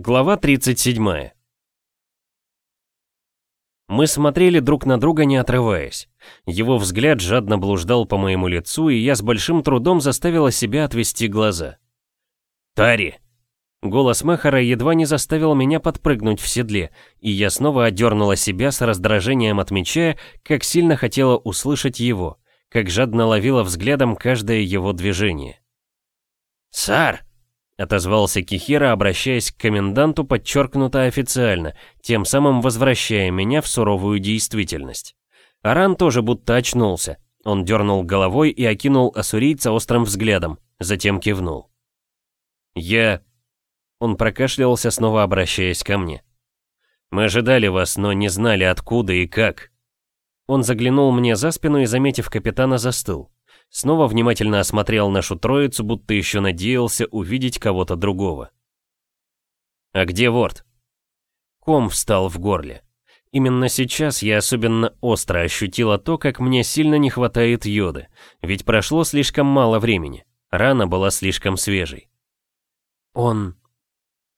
Глава 37 Мы смотрели друг на друга, не отрываясь. Его взгляд жадно блуждал по моему лицу, и я с большим трудом заставила себя отвести глаза. «Тари!» Голос Мехара едва не заставил меня подпрыгнуть в седле, и я снова отдернула себя с раздражением, отмечая, как сильно хотела услышать его, как жадно ловила взглядом каждое его движение. «Сар!» Отозвался Кихира, обращаясь к коменданту подчеркнуто официально, тем самым возвращая меня в суровую действительность. Аран тоже будто очнулся. Он дернул головой и окинул ассурийца острым взглядом, затем кивнул. «Я...» Он прокашлялся, снова обращаясь ко мне. «Мы ожидали вас, но не знали откуда и как». Он заглянул мне за спину и, заметив капитана, застыл. Снова внимательно осмотрел нашу троицу, будто еще надеялся увидеть кого-то другого. «А где Ворд?» Ком встал в горле. Именно сейчас я особенно остро ощутила то, как мне сильно не хватает йоды, ведь прошло слишком мало времени, рана была слишком свежей. «Он...»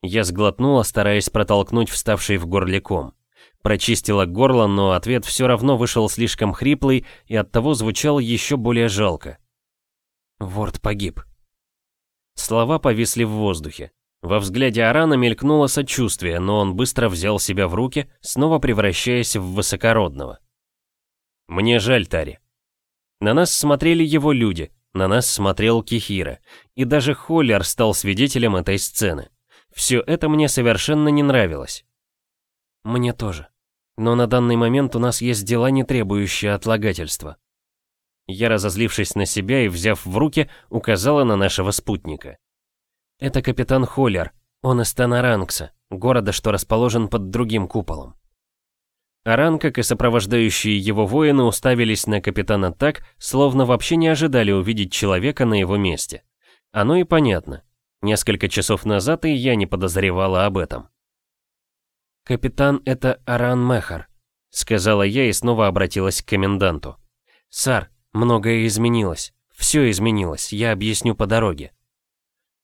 Я сглотнула, стараясь протолкнуть вставший в горле ком. Прочистила горло, но ответ все равно вышел слишком хриплый и оттого звучал еще более жалко. Ворд погиб. Слова повисли в воздухе. Во взгляде Арана мелькнуло сочувствие, но он быстро взял себя в руки, снова превращаясь в высокородного. «Мне жаль, Тари». На нас смотрели его люди, на нас смотрел Кихира, и даже Холлер стал свидетелем этой сцены. Все это мне совершенно не нравилось. Мне тоже. Но на данный момент у нас есть дела, не требующие отлагательства. Я, разозлившись на себя и взяв в руки, указала на нашего спутника. Это капитан Холлер, он из Танаранкса, города, что расположен под другим куполом. Аран, как и сопровождающие его воины, уставились на капитана так, словно вообще не ожидали увидеть человека на его месте. Оно и понятно. Несколько часов назад и я не подозревала об этом. «Капитан, это Аран Мехар», — сказала я и снова обратилась к коменданту. «Сар, многое изменилось. Все изменилось, я объясню по дороге».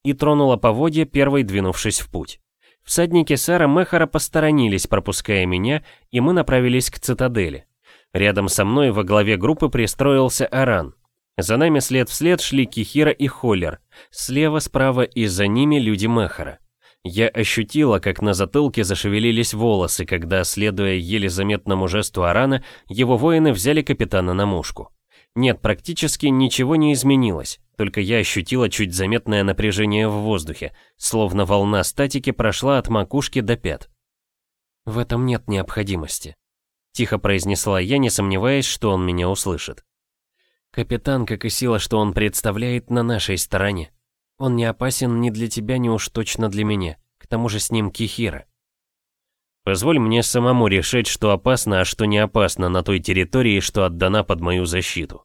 И тронула поводья, первой двинувшись в путь. Всадники Сара Мехара посторонились, пропуская меня, и мы направились к цитадели. Рядом со мной во главе группы пристроился Аран. За нами след в след шли Кихира и Холлер. Слева, справа и за ними люди Мехара. Я ощутила, как на затылке зашевелились волосы, когда, следуя еле заметному жесту Арана, его воины взяли капитана на мушку. Нет, практически ничего не изменилось, только я ощутила чуть заметное напряжение в воздухе, словно волна статики прошла от макушки до пят. «В этом нет необходимости», — тихо произнесла я, не сомневаясь, что он меня услышит. «Капитан, как и сила, что он представляет, на нашей стороне. Он не опасен ни для тебя, ни уж точно для меня. К тому же с ним Кихира. Позволь мне самому решить, что опасно, а что не опасно на той территории, что отдана под мою защиту.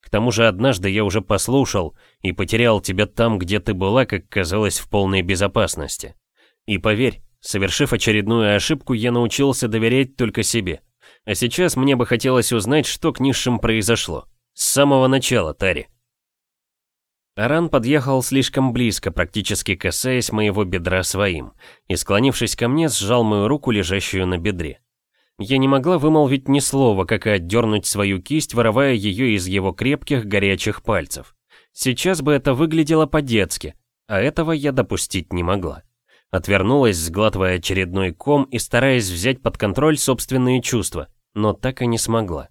К тому же однажды я уже послушал и потерял тебя там, где ты была, как казалось, в полной безопасности. И поверь, совершив очередную ошибку, я научился доверять только себе. А сейчас мне бы хотелось узнать, что к низшим произошло. С самого начала, Тари. Аран подъехал слишком близко, практически касаясь моего бедра своим, и, склонившись ко мне, сжал мою руку, лежащую на бедре. Я не могла вымолвить ни слова, как и отдернуть свою кисть, вырывая ее из его крепких, горячих пальцев. Сейчас бы это выглядело по-детски, а этого я допустить не могла. Отвернулась, сглатывая очередной ком и стараясь взять под контроль собственные чувства, но так и не смогла.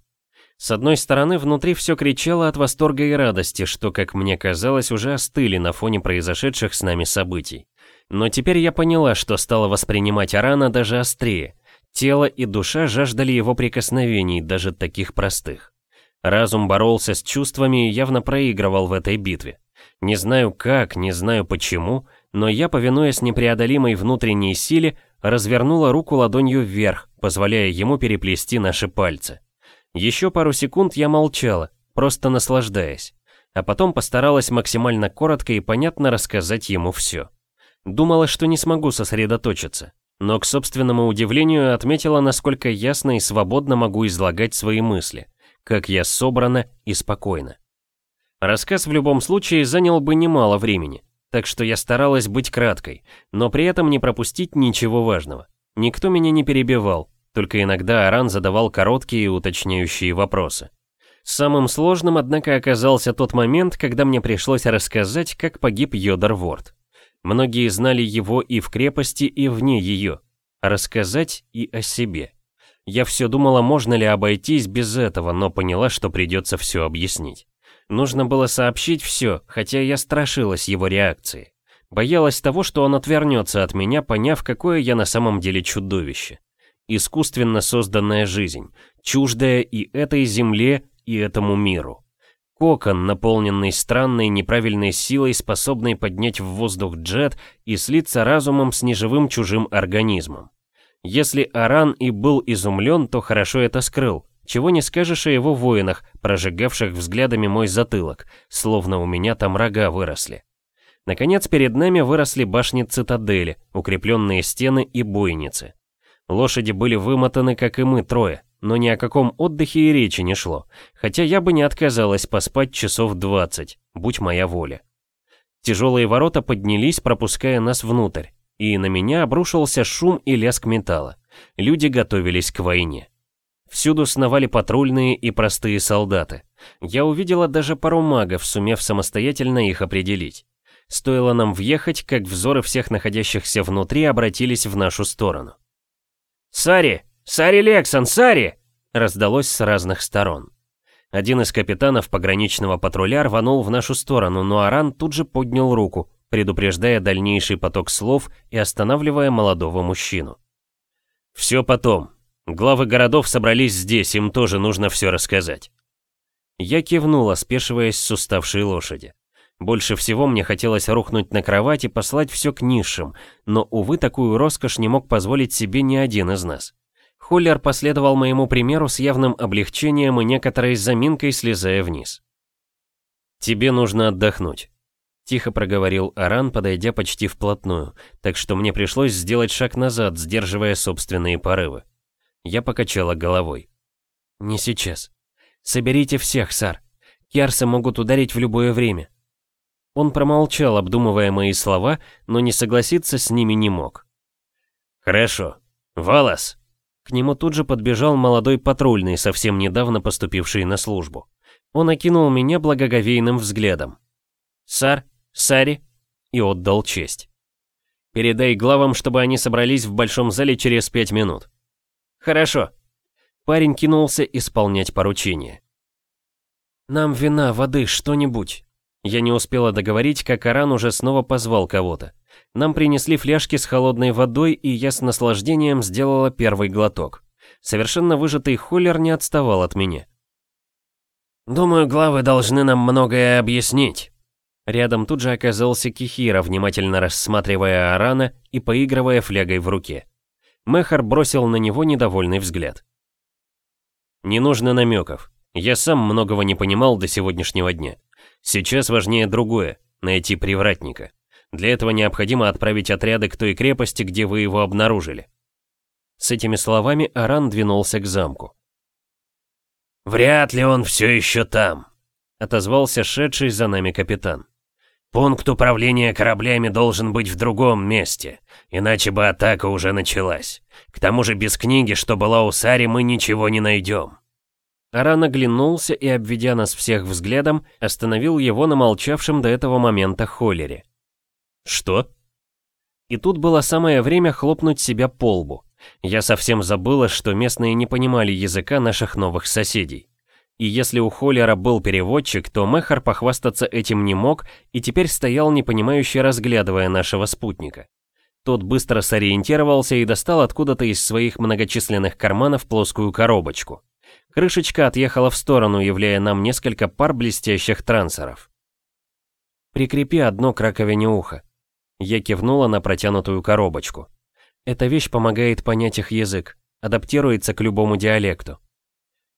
С одной стороны, внутри все кричало от восторга и радости, что, как мне казалось, уже остыли на фоне произошедших с нами событий. Но теперь я поняла, что стала воспринимать Арана даже острее. Тело и душа жаждали его прикосновений, даже таких простых. Разум боролся с чувствами и явно проигрывал в этой битве. Не знаю как, не знаю почему, но я, повинуясь непреодолимой внутренней силе, развернула руку ладонью вверх, позволяя ему переплести наши пальцы. Еще пару секунд я молчала, просто наслаждаясь, а потом постаралась максимально коротко и понятно рассказать ему все. Думала, что не смогу сосредоточиться, но к собственному удивлению отметила, насколько ясно и свободно могу излагать свои мысли, как я собрана и спокойна. Рассказ в любом случае занял бы немало времени, так что я старалась быть краткой, но при этом не пропустить ничего важного. Никто меня не перебивал, только иногда Аран задавал короткие и уточняющие вопросы. Самым сложным, однако, оказался тот момент, когда мне пришлось рассказать, как погиб Йодор Ворд. Многие знали его и в крепости, и вне ее. Рассказать и о себе. Я все думала, можно ли обойтись без этого, но поняла, что придется все объяснить. Нужно было сообщить все, хотя я страшилась его реакции. Боялась того, что он отвернется от меня, поняв, какое я на самом деле чудовище искусственно созданная жизнь, чуждая и этой земле, и этому миру. Кокон, наполненный странной неправильной силой, способный поднять в воздух джет и слиться разумом с неживым чужим организмом. Если Аран и был изумлен, то хорошо это скрыл. Чего не скажешь о его воинах, прожигавших взглядами мой затылок, словно у меня там рога выросли. Наконец перед нами выросли башни цитадели, укрепленные стены и бойницы. Лошади были вымотаны, как и мы трое, но ни о каком отдыхе и речи не шло, хотя я бы не отказалась поспать часов 20, будь моя воля. Тяжелые ворота поднялись, пропуская нас внутрь, и на меня обрушился шум и лязг металла. Люди готовились к войне. Всюду сновали патрульные и простые солдаты. Я увидела даже пару магов, сумев самостоятельно их определить. Стоило нам въехать, как взоры всех находящихся внутри обратились в нашу сторону. «Сари! Сари Лексон! Сари!» раздалось с разных сторон. Один из капитанов пограничного патруля рванул в нашу сторону, но Аран тут же поднял руку, предупреждая дальнейший поток слов и останавливая молодого мужчину. «Все потом. Главы городов собрались здесь, им тоже нужно все рассказать». Я кивнула, спешиваясь с уставшей лошади. Больше всего мне хотелось рухнуть на кровать и послать все к низшим, но, увы, такую роскошь не мог позволить себе ни один из нас. Холлер последовал моему примеру с явным облегчением и некоторой заминкой, слезая вниз. «Тебе нужно отдохнуть», — тихо проговорил Аран, подойдя почти вплотную, так что мне пришлось сделать шаг назад, сдерживая собственные порывы. Я покачала головой. «Не сейчас. Соберите всех, сар. Кьярсы могут ударить в любое время. Он промолчал, обдумывая мои слова, но не согласиться с ними не мог. «Хорошо. Валас!» К нему тут же подбежал молодой патрульный, совсем недавно поступивший на службу. Он окинул меня благоговейным взглядом. «Сар, Сари!» и отдал честь. «Передай главам, чтобы они собрались в большом зале через пять минут». «Хорошо». Парень кинулся исполнять поручение. «Нам вина, воды, что-нибудь», я не успела договорить, как Аран уже снова позвал кого-то. Нам принесли фляжки с холодной водой, и я с наслаждением сделала первый глоток. Совершенно выжатый Холлер не отставал от меня. «Думаю, главы должны нам многое объяснить». Рядом тут же оказался Кихира, внимательно рассматривая Арана и поигрывая флягой в руке. Мехар бросил на него недовольный взгляд. «Не нужно намеков. Я сам многого не понимал до сегодняшнего дня. Сейчас важнее другое — найти привратника. Для этого необходимо отправить отряды к той крепости, где вы его обнаружили. С этими словами Аран двинулся к замку. «Вряд ли он все еще там», — отозвался шедший за нами капитан. «Пункт управления кораблями должен быть в другом месте, иначе бы атака уже началась. К тому же без книги, что была у Сари, мы ничего не найдем». Аран оглянулся и, обведя нас всех взглядом, остановил его на молчавшем до этого момента Холлере. «Что?» И тут было самое время хлопнуть себя по лбу. Я совсем забыла, что местные не понимали языка наших новых соседей. И если у Холлера был переводчик, то Мехар похвастаться этим не мог и теперь стоял непонимающе разглядывая нашего спутника. Тот быстро сориентировался и достал откуда-то из своих многочисленных карманов плоскую коробочку. Крышечка отъехала в сторону, являя нам несколько пар блестящих трансеров. «Прикрепи одно к раковине уха». Я кивнула на протянутую коробочку. Эта вещь помогает понять их язык, адаптируется к любому диалекту.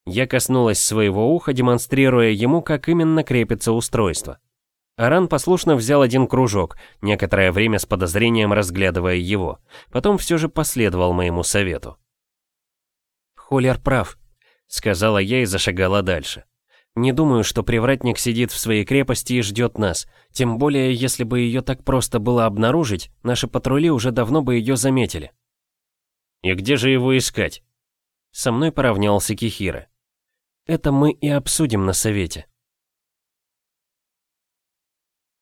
Я коснулась своего уха, демонстрируя ему, как именно крепится устройство. Аран послушно взял один кружок, некоторое время с подозрением разглядывая его, потом все же последовал моему совету. Холлер прав, сказала я и зашагала дальше. Не думаю, что привратник сидит в своей крепости и ждет нас. Тем более, если бы ее так просто было обнаружить, наши патрули уже давно бы ее заметили. И где же его искать? Со мной поравнялся Кихира. Это мы и обсудим на совете.